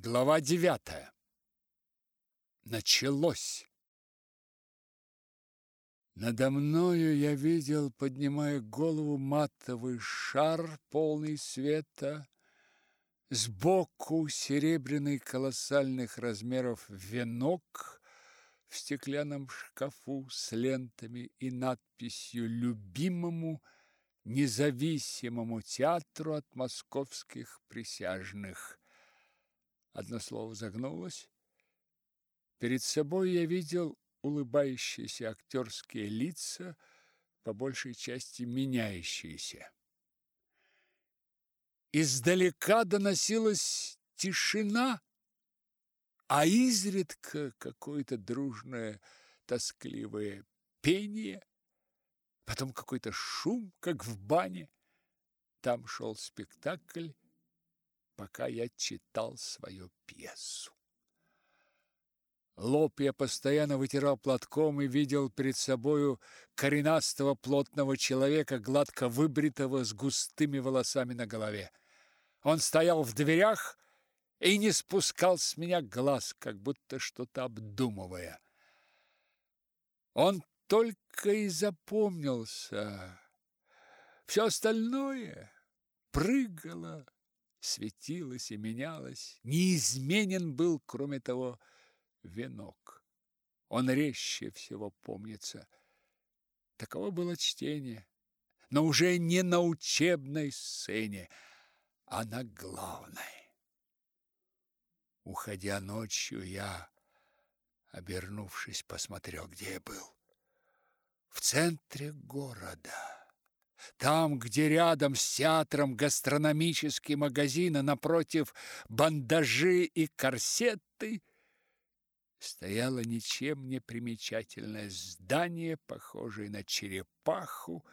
Глава девятая. Началось. Надо мною я видел, поднимая голову, матовый шар, полный света, сбоку серебряный колоссальных размеров венок в стеклянном шкафу с лентами и надписью «Любимому независимому театру от московских присяжных». Одно слово загнулось. Перед собой я видел улыбающиеся актерские лица, по большей части меняющиеся. Издалека доносилась тишина, а изредка какое-то дружное, тоскливое пение, потом какой-то шум, как в бане. Там шел спектакль, пока я читал свою пьесу. Лоб я постоянно вытирал платком и видел перед собою коренастого плотного человека, гладко выбритого, с густыми волосами на голове. Он стоял в дверях и не спускал с меня глаз, как будто что-то обдумывая. Он только и запомнился. Все остальное прыгало, светилось и менялось. Неизменен был, кроме того, венок. Он резче всего помнится. Таково было чтение, но уже не на учебной сцене, а на главной. Уходя ночью, я, обернувшись, посмотрел, где я был. В центре города. Там, где рядом с театром гастрономический магазин, а напротив бандажи и корсеты, стояло ничем не примечательное здание, похожее на черепаху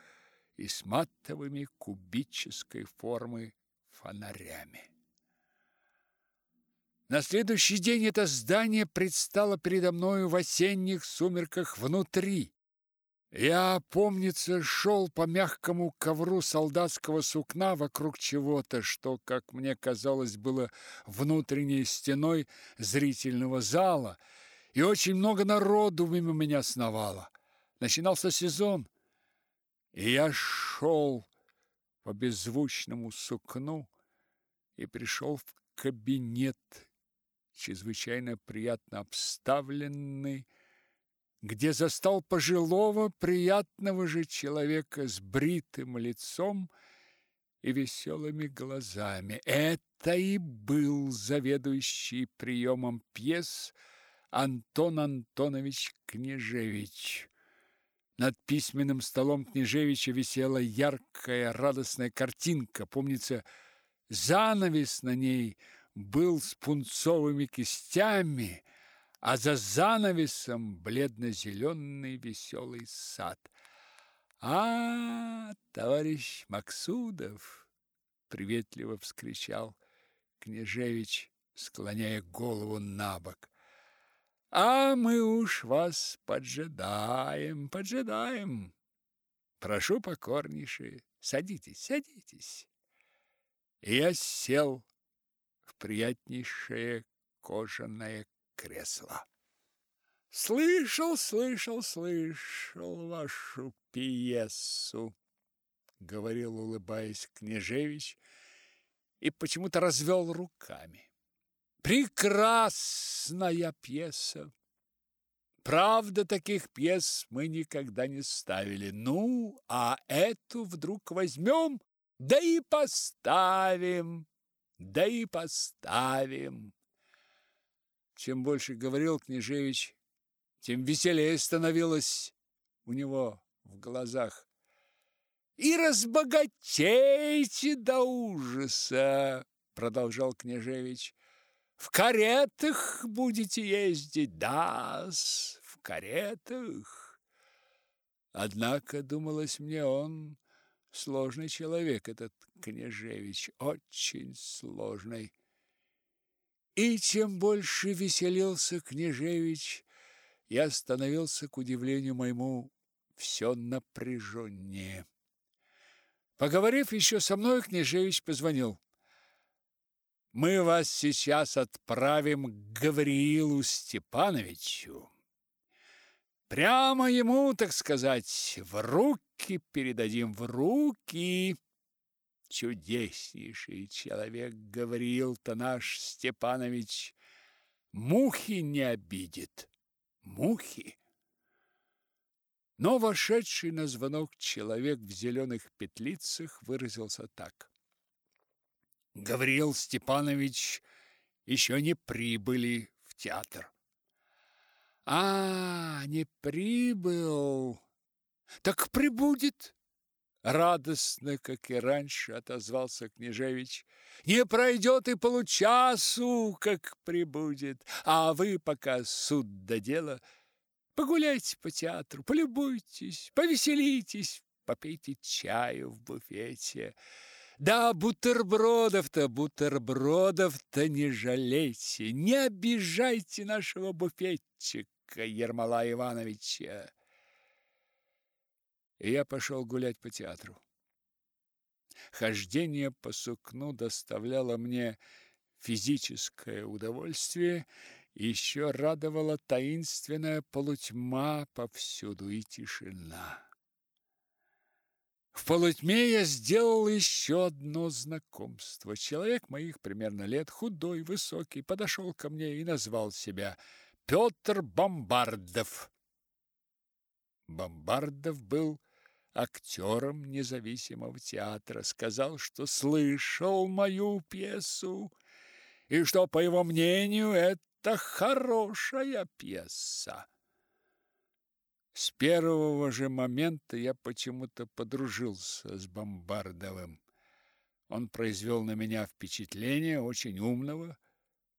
и с матовыми кубической формы фонарями. На следующий день это здание предстало передо мною в осенних сумерках внутри, я, помнится, шел по мягкому ковру солдатского сукна вокруг чего-то, что, как мне казалось, было внутренней стеной зрительного зала, и очень много народу мимо меня сновало. Начинался сезон, и я шел по беззвучному сукну и пришел в кабинет, чрезвычайно приятно обставленный, где застал пожилого, приятного же человека с бритым лицом и веселыми глазами. Это и был заведующий приемом пьес Антон Антонович Княжевич. Над письменным столом Княжевича висела яркая, радостная картинка. Помнится, занавес на ней был с пунцовыми кистями – а за занавесом бледно-зеленый веселый сад. «А, товарищ Максудов!» — приветливо вскричал Княжевич, склоняя голову на бок. «А мы уж вас поджидаем, поджидаем. Прошу покорнейше, садитесь, садитесь». И я сел в приятнейшее кожаное кресла. Слышал, слышал, слышал вашу пьесу, говорил, улыбаясь Княжевич, и почему-то развел руками. Прекрасная пьеса. Правда, таких пьес мы никогда не ставили. Ну, а эту вдруг возьмем, да и поставим, да и поставим. Чем больше говорил княжевич, тем веселее становилось у него в глазах. И разбогатейте до ужаса, продолжал княжевич. В каретах будете ездить, да, в каретах. Однако, думалось мне, он сложный человек, этот княжевич, очень сложный. И чем больше веселился княжевич, я становился, к удивлению моему, все напряженнее. Поговорив еще со мной, княжевич позвонил. Мы вас сейчас отправим к Гавриилу Степановичу. Прямо ему, так сказать, в руки передадим, в руки. Чудеснейший человек, Гавриил-то наш Степанович, мухи не обидит, мухи. Но вошедший на звонок человек в зеленых петлицах выразился так. Гавриил Степанович еще не прибыли в театр. А, не прибыл. Так прибудет. Радостно, как и раньше, отозвался княжевич. Не пройдет и получасу, как прибудет. А вы пока суд до дела погуляйте по театру, полюбуйтесь, повеселитесь, попейте чаю в буфете. Да, бутербродов-то, бутербродов-то не жалейте, не обижайте нашего буфетчика Ермола Ивановича. И я пошел гулять по театру. Хождение по сукну доставляло мне физическое удовольствие, еще радовала таинственная полутьма повсюду и тишина. В полутьме я сделал еще одно знакомство. Человек моих примерно лет, худой, высокий, подошел ко мне и назвал себя Петр Бомбардов. Бомбардов был актером независимого театра, сказал, что слышал мою пьесу и что, по его мнению, это хорошая пьеса. С первого же момента я почему-то подружился с Бомбардовым. Он произвел на меня впечатление очень умного,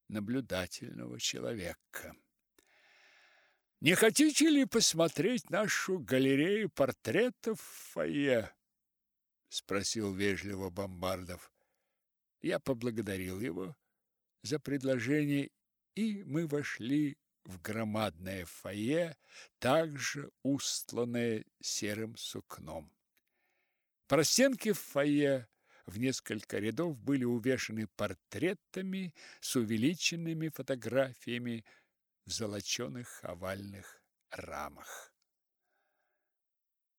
наблюдательного человека. Не хотите ли посмотреть нашу галерею портретов в фойе? спросил вежливо Бомбардов. Я поблагодарил его за предложение, и мы вошли в громадное фойе, также устланное серым сукном. Простенки в фойе в несколько рядов были увешаны портретами с увеличенными фотографиями в золоченых овальных рамах.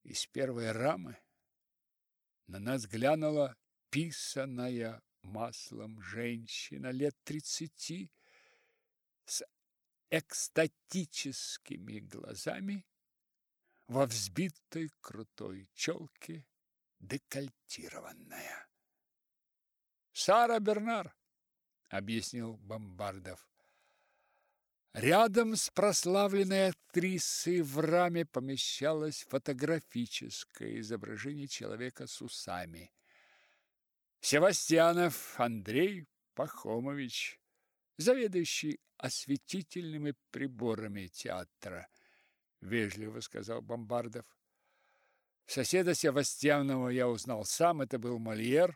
Из первой рамы на нас глянула писаная маслом женщина лет тридцати с экстатическими глазами во взбитой крутой челке декольтированная. «Сара Бернар», — объяснил Бомбардов. Рядом с прославленной актрисой в раме помещалось фотографическое изображение человека с усами. Севастьянов Андрей Пахомович, заведующий осветительными приборами театра, вежливо сказал Бомбардов. Соседа Севастьянова я узнал сам, это был Мольер.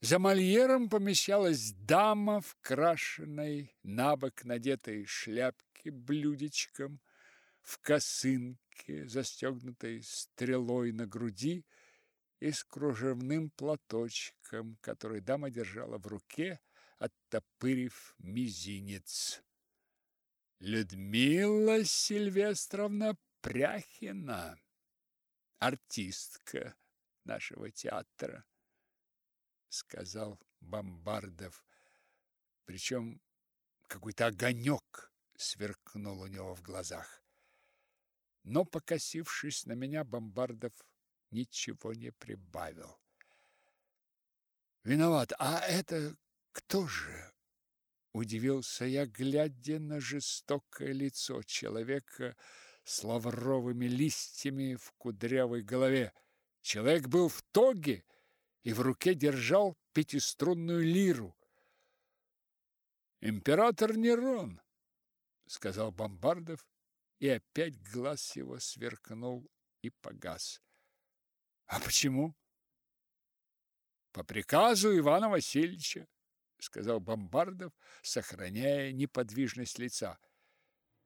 За Мольером помещалась дама в крашеной, набок надетой шляпке блюдечком, в косынке, застегнутой стрелой на груди, и с кружевным платочком, который дама держала в руке, оттопырив мизинец. Людмила Сильвестровна Пряхина, артистка нашего театра, сказал Бомбардов. Причем какой-то огонек сверкнул у него в глазах. Но, покосившись на меня, Бомбардов ничего не прибавил. Виноват. А это кто же? Удивился я, глядя на жестокое лицо человека с лавровыми листьями в кудрявой голове. Человек был в тоге и в руке держал пятиструнную лиру. «Император Нерон», — сказал Бомбардов, и опять глаз его сверкнул и погас. «А почему?» «По приказу Ивана Васильевича сказал Бомбардов, сохраняя неподвижность лица.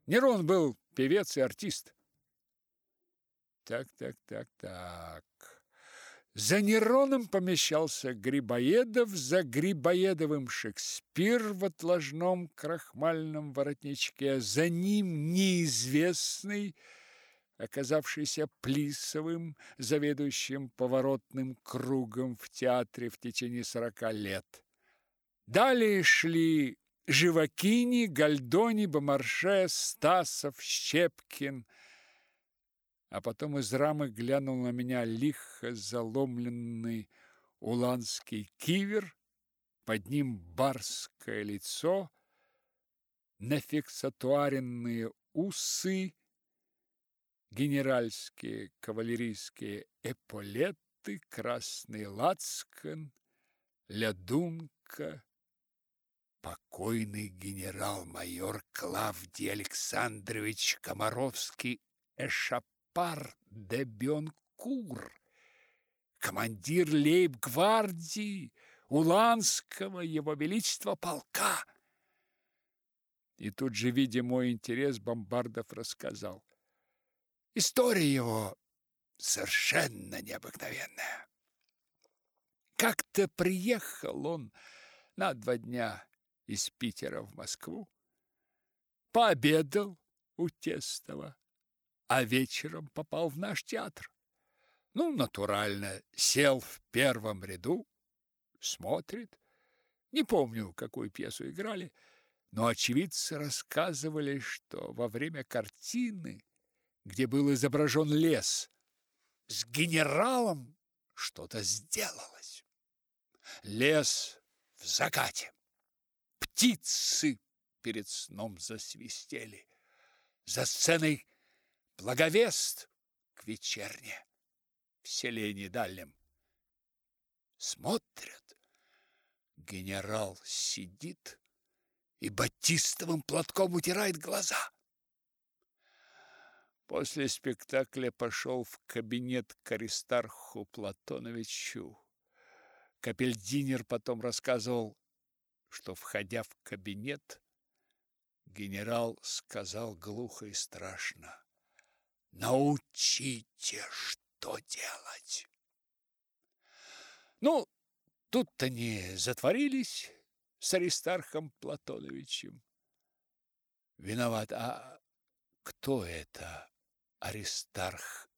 Нерон был певец и артист. Так, так, так, так. За Нероном помещался Грибоедов, за Грибоедовым Шекспир в отложном крахмальном воротничке, за ним неизвестный, оказавшийся Плисовым, заведующим поворотным кругом в театре в течение сорока лет. Далее шли Живакини, Гальдони, Бомарше, Стасов, Щепкин – а потом из рамы глянул на меня лихо заломленный уланский кивер, под ним барское лицо, нафиксатуаренные усы, генеральские кавалерийские эполеты, красный лацкан, лядунка, покойный генерал-майор Клавдий Александрович Комаровский Эшап пар де Бенкур, командир лейб-гвардии Уланского его величества полка. И тут же, видя мой интерес, Бомбардов рассказал. История его совершенно необыкновенная. Как-то приехал он на два дня из Питера в Москву, пообедал у Тестова, а вечером попал в наш театр. Ну, натурально, сел в первом ряду, смотрит. Не помню, какую пьесу играли, но очевидцы рассказывали, что во время картины, где был изображен лес, с генералом что-то сделалось. Лес в закате. Птицы перед сном засвистели. За сценой благовест к вечерне в селении дальнем. Смотрят, генерал сидит и батистовым платком утирает глаза. После спектакля пошел в кабинет к Аристарху Платоновичу. Капельдинер потом рассказывал, что, входя в кабинет, генерал сказал глухо и страшно. Научите, что делать. Ну, тут-то не затворились с Аристархом Платоновичем. Виноват, а кто это Аристарх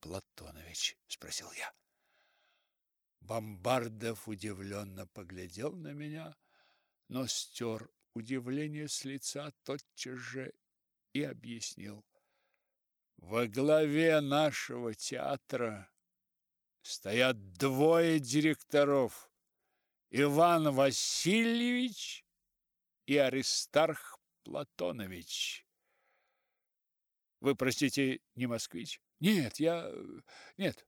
Платонович? Спросил я. Бомбардов удивленно поглядел на меня, но стер удивление с лица тотчас же и объяснил. Во главе нашего театра стоят двое директоров: Иван Васильевич и Аристарх Платонович. Вы, простите, не москвич? Нет, я нет.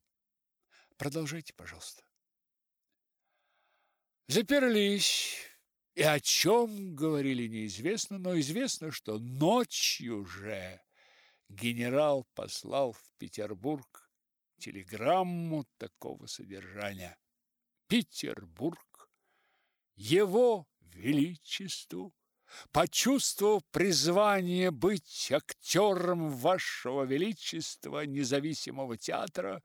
Продолжайте, пожалуйста. Заперлись. И о чем говорили неизвестно, но известно, что ночью же генерал послал в Петербург телеграмму такого содержания. Петербург, его величеству, почувствовав призвание быть актером вашего величества независимого театра,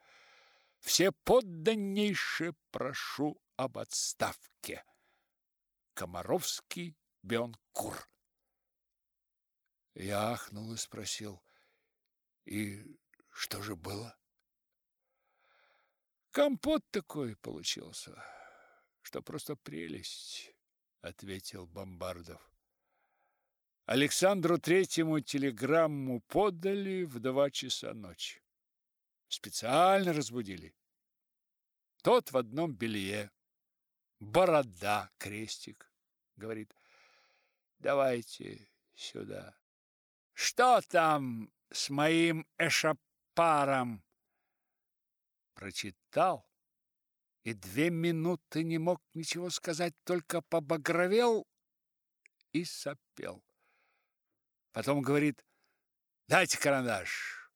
все подданнейше прошу об отставке. Комаровский Бенкур. Я ахнул и спросил: и что же было? Компот такой получился, что просто прелесть, ответил Бомбардов. Александру Третьему телеграмму подали в два часа ночи. Специально разбудили. Тот в одном белье. Борода, крестик. Говорит, давайте сюда. Что там с моим эшапаром. Прочитал и две минуты не мог ничего сказать, только побагровел и сопел. Потом говорит, дайте карандаш.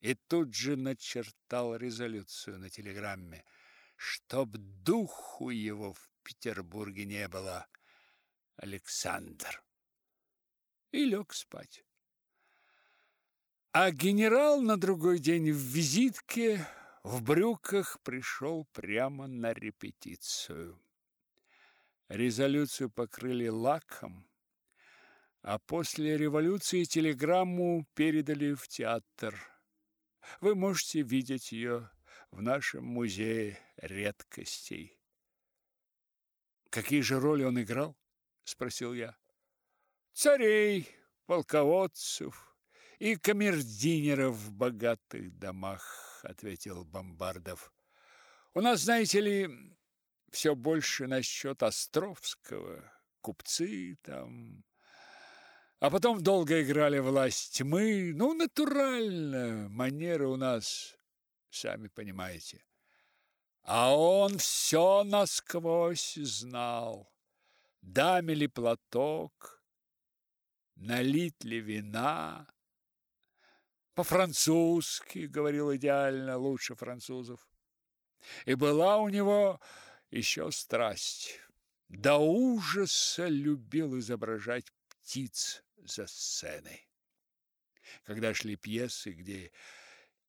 И тут же начертал резолюцию на телеграмме, чтоб духу его в Петербурге не было. Александр. И лег спать. А генерал на другой день в визитке в брюках пришел прямо на репетицию. Резолюцию покрыли лаком, а после революции телеграмму передали в театр. Вы можете видеть ее в нашем музее редкостей. Какие же роли он играл? спросил я. Царей, полководцев и камердинеров в богатых домах, ответил Бомбардов. У нас, знаете ли, все больше насчет Островского, купцы там, а потом долго играли власть тьмы. Ну, натурально, манеры у нас, сами понимаете. А он все насквозь знал. Даме ли платок, налить ли вина. По-французски говорил идеально, лучше французов. И была у него еще страсть. До ужаса любил изображать птиц за сценой. Когда шли пьесы, где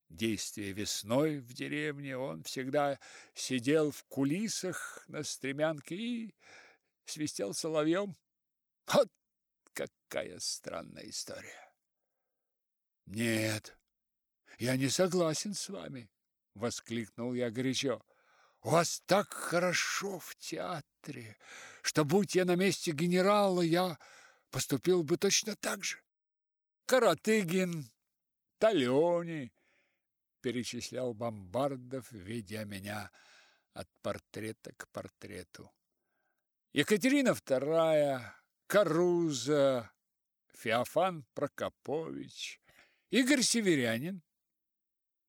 действие весной в деревне, он всегда сидел в кулисах на стремянке и свистел соловьем. Вот какая странная история. Нет, я не согласен с вами, воскликнул я горячо. У вас так хорошо в театре, что будь я на месте генерала, я поступил бы точно так же. Каратыгин, Талёни, перечислял Бомбардов, ведя меня от портрета к портрету. Екатерина II, Каруза, Феофан Прокопович, Игорь Северянин,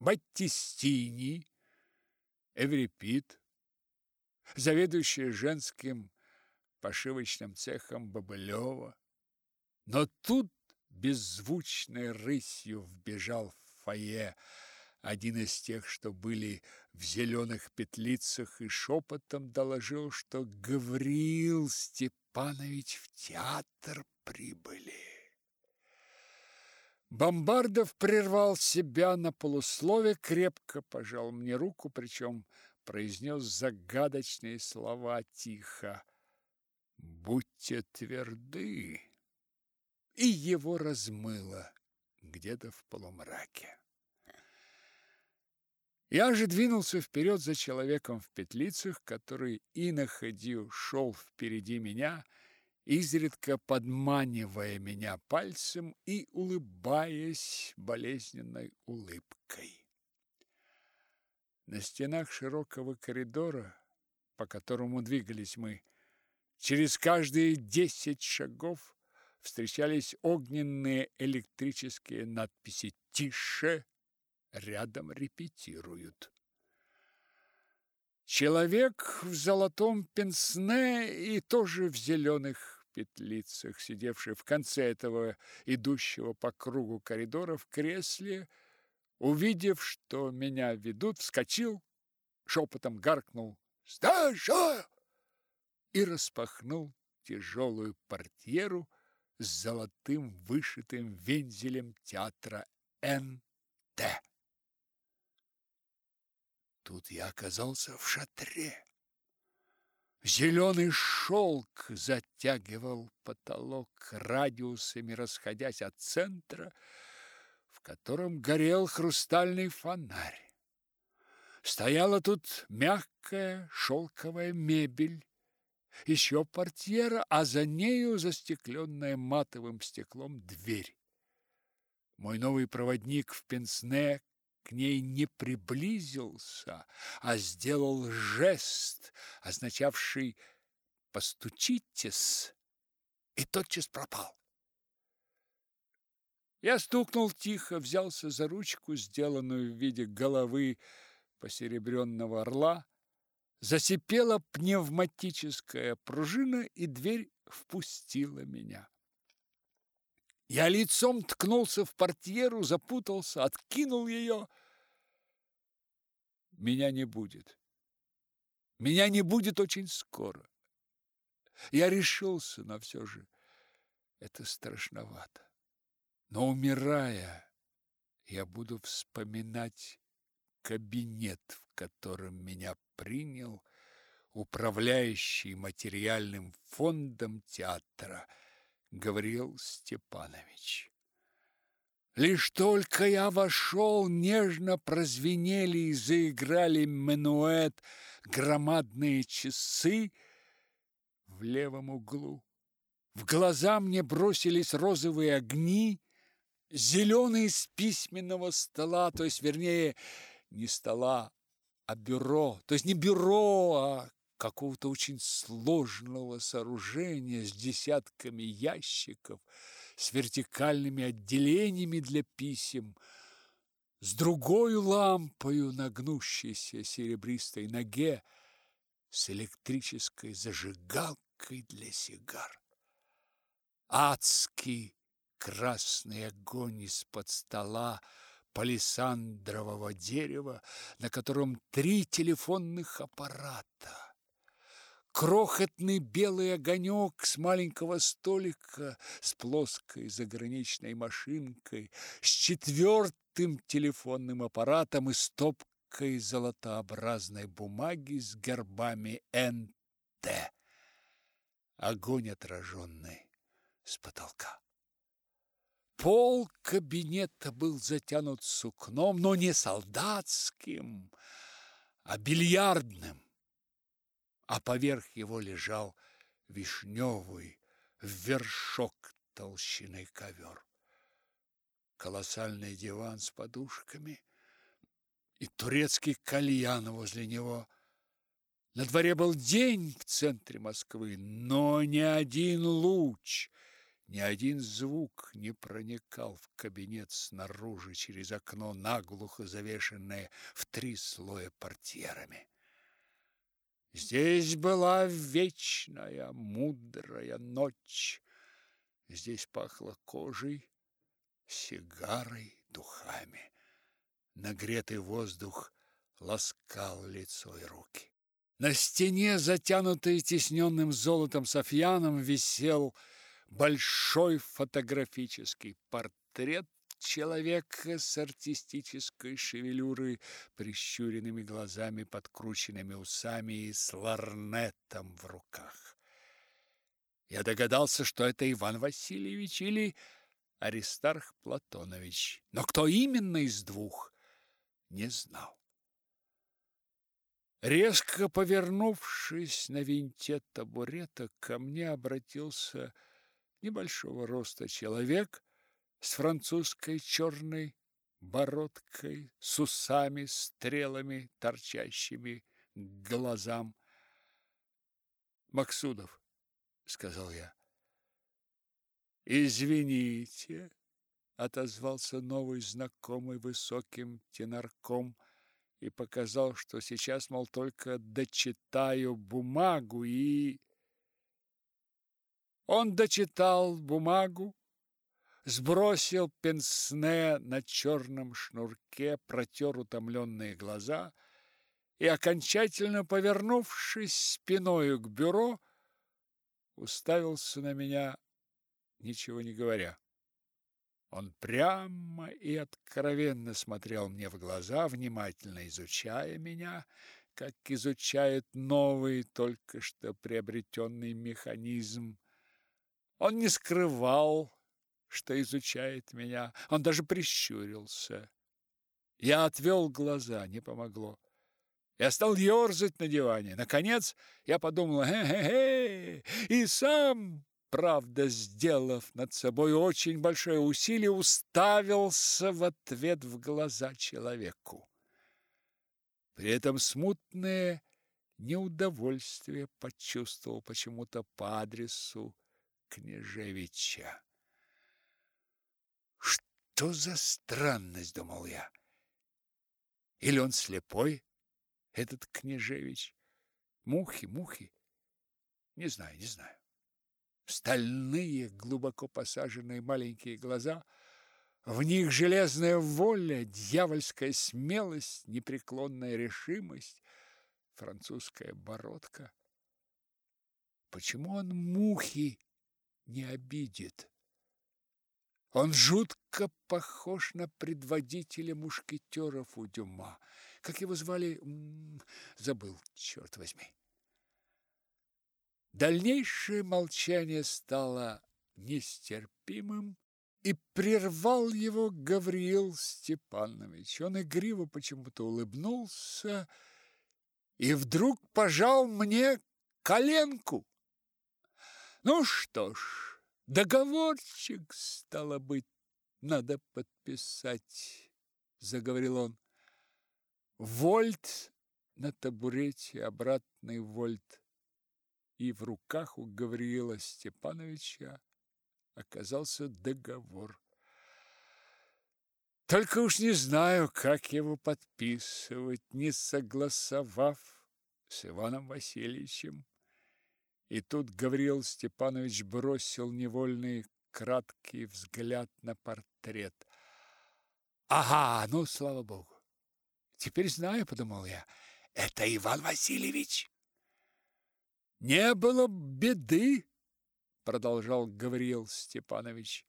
Баттистини, Эврипид, заведующая женским пошивочным цехом Бабылева, но тут беззвучной рысью вбежал в фойе один из тех, что были в зеленых петлицах, и шепотом доложил, что Гавриил Степанович в театр прибыли. Бомбардов прервал себя на полуслове, крепко пожал мне руку, причем произнес загадочные слова тихо. «Будьте тверды!» и его размыло где-то в полумраке. Я же двинулся вперед за человеком в петлицах, который и находил шел впереди меня, изредка подманивая меня пальцем и улыбаясь болезненной улыбкой. На стенах широкого коридора, по которому двигались мы, через каждые десять шагов встречались огненные электрические надписи «Тише!» рядом репетируют. Человек в золотом пенсне и тоже в зеленых петлицах, сидевший в конце этого идущего по кругу коридора в кресле, увидев, что меня ведут, вскочил, шепотом гаркнул «Сташа!» и распахнул тяжелую портьеру, с золотым вышитым вензелем театра Н.Т. Тут я оказался в шатре. Зеленый шелк затягивал потолок радиусами, расходясь от центра, в котором горел хрустальный фонарь. Стояла тут мягкая шелковая мебель, еще портьера, а за нею застекленная матовым стеклом дверь. Мой новый проводник в пенсне к ней не приблизился, а сделал жест, означавший «постучитесь», и тотчас пропал. Я стукнул тихо, взялся за ручку, сделанную в виде головы посеребренного орла, Засипела пневматическая пружина, и дверь впустила меня. Я лицом ткнулся в портьеру, запутался, откинул ее. Меня не будет. Меня не будет очень скоро. Я решился, но все же это страшновато. Но умирая, я буду вспоминать кабинет, в котором меня принял управляющий материальным фондом театра Гавриил Степанович. Лишь только я вошел, нежно прозвенели и заиграли минуэт громадные часы в левом углу. В глаза мне бросились розовые огни, зеленые с письменного стола, то есть, вернее, не стола, а бюро, то есть не бюро, а какого-то очень сложного сооружения с десятками ящиков, с вертикальными отделениями для писем, с другой лампою на гнущейся серебристой ноге, с электрической зажигалкой для сигар. Адский красный огонь из-под стола палисандрового дерева, на котором три телефонных аппарата крохотный белый огонек с маленького столика с плоской заграничной машинкой, с четвертым телефонным аппаратом и стопкой золотообразной бумаги с гербами НТ. Огонь отраженный с потолка. Пол кабинета был затянут сукном, но не солдатским, а бильярдным а поверх его лежал вишневый в вершок толщиной ковер. Колоссальный диван с подушками и турецкий кальян возле него. На дворе был день в центре Москвы, но ни один луч, ни один звук не проникал в кабинет снаружи через окно, наглухо завешенное в три слоя портьерами. Здесь была вечная, мудрая ночь. Здесь пахло кожей, сигарой, духами. Нагретый воздух ласкал лицо и руки. На стене, затянутой тисненным золотом софьяном, висел большой фотографический портрет человека с артистической шевелюрой, прищуренными глазами, подкрученными усами и с ларнетом в руках. Я догадался, что это Иван Васильевич или Аристарх Платонович, но кто именно из двух, не знал. Резко повернувшись на винте табурета, ко мне обратился небольшого роста человек с французской черной бородкой, с усами, стрелами, торчащими к глазам. «Максудов», — сказал я. «Извините», — отозвался новый знакомый высоким тенорком и показал, что сейчас, мол, только дочитаю бумагу и... Он дочитал бумагу, сбросил пенсне на черном шнурке, протер утомленные глаза и, окончательно повернувшись спиною к бюро, уставился на меня, ничего не говоря. Он прямо и откровенно смотрел мне в глаза, внимательно изучая меня, как изучает новый, только что приобретенный механизм. Он не скрывал что изучает меня. Он даже прищурился. Я отвел глаза, не помогло. Я стал ерзать на диване. Наконец я подумал, хе-хе-хе, и сам, правда, сделав над собой очень большое усилие, уставился в ответ в глаза человеку. При этом смутное неудовольствие почувствовал почему-то по адресу Княжевича. Что за странность, думал я. Или он слепой, этот княжевич? Мухи, мухи. Не знаю, не знаю. Стальные, глубоко посаженные маленькие глаза, в них железная воля, дьявольская смелость, непреклонная решимость, французская бородка. Почему он мухи не обидит? Он жутко похож на предводителя мушкетеров у Дюма. Как его звали? Забыл, черт возьми. Дальнейшее молчание стало нестерпимым, и прервал его Гавриил Степанович. Он игриво почему-то улыбнулся и вдруг пожал мне коленку. Ну что ж, договорчик, стало быть, надо подписать, заговорил он. Вольт на табурете, обратный вольт, и в руках у Гавриила Степановича оказался договор. Только уж не знаю, как его подписывать, не согласовав с Иваном Васильевичем. И тут Гавриил Степанович бросил невольный краткий взгляд на портрет. Ага, ну, слава богу. Теперь знаю, подумал я. Это Иван Васильевич. Не было беды, продолжал Гавриил Степанович.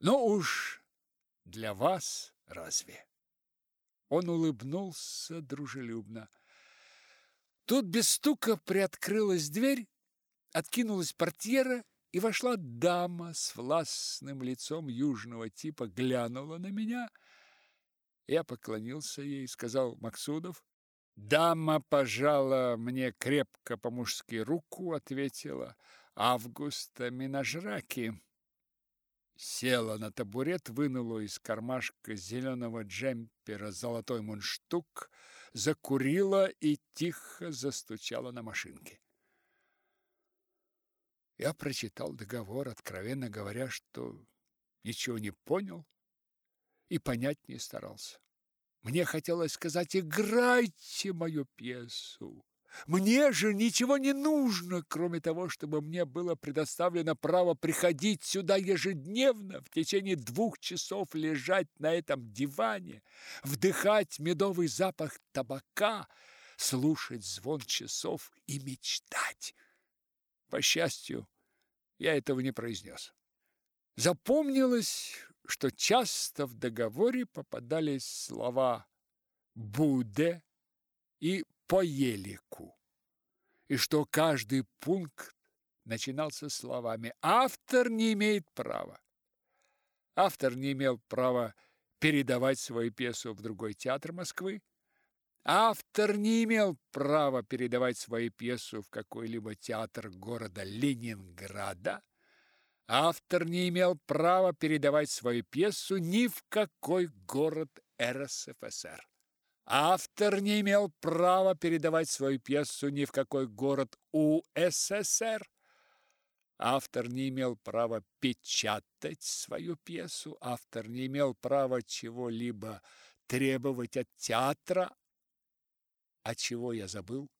Ну уж для вас разве? Он улыбнулся дружелюбно. Тут без стука приоткрылась дверь, откинулась портьера, и вошла дама с властным лицом южного типа, глянула на меня. Я поклонился ей, сказал Максудов. Дама пожала мне крепко по-мужски руку, ответила – Августа Минажраки села на табурет, вынула из кармашка зеленого джемпера золотой мундштук, закурила и тихо застучала на машинке. Я прочитал договор, откровенно говоря, что ничего не понял и понять не старался. Мне хотелось сказать «Играйте мою пьесу!» Мне же ничего не нужно, кроме того, чтобы мне было предоставлено право приходить сюда ежедневно, в течение двух часов лежать на этом диване, вдыхать медовый запах табака, слушать звон часов и мечтать. По счастью, я этого не произнес. Запомнилось, что часто в договоре попадались слова «буде» и по елику, и что каждый пункт начинался словами «автор не имеет права». Автор не имел права передавать свою пьесу в другой театр Москвы. Автор не имел права передавать свою пьесу в какой-либо театр города Ленинграда. Автор не имел права передавать свою пьесу ни в какой город РСФСР. Автор не имел права передавать свою пьесу ни в какой город УССР. Автор не имел права печатать свою пьесу. Автор не имел права чего-либо требовать от театра. А чего я забыл?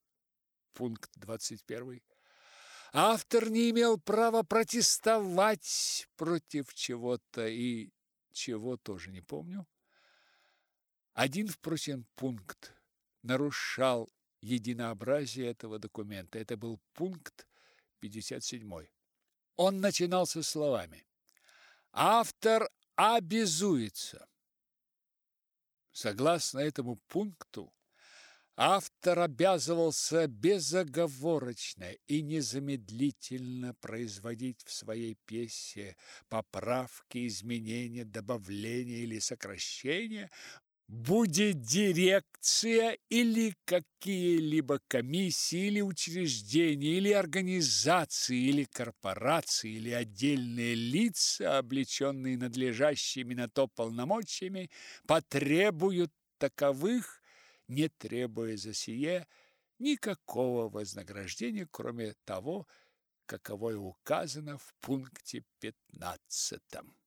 Пункт 21. Автор не имел права протестовать против чего-то и чего тоже не помню. Один, впрочем, пункт нарушал единообразие этого документа. Это был пункт 57. Он начинался словами «Автор обязуется». Согласно этому пункту, автор обязывался безоговорочно и незамедлительно производить в своей пьесе поправки, изменения, добавления или сокращения. Будет дирекция или какие-либо комиссии или учреждения или организации или корпорации или отдельные лица, облеченные надлежащими на то полномочиями, потребуют таковых, не требуя за сие никакого вознаграждения, кроме того, каковое указано в пункте пятнадцатом.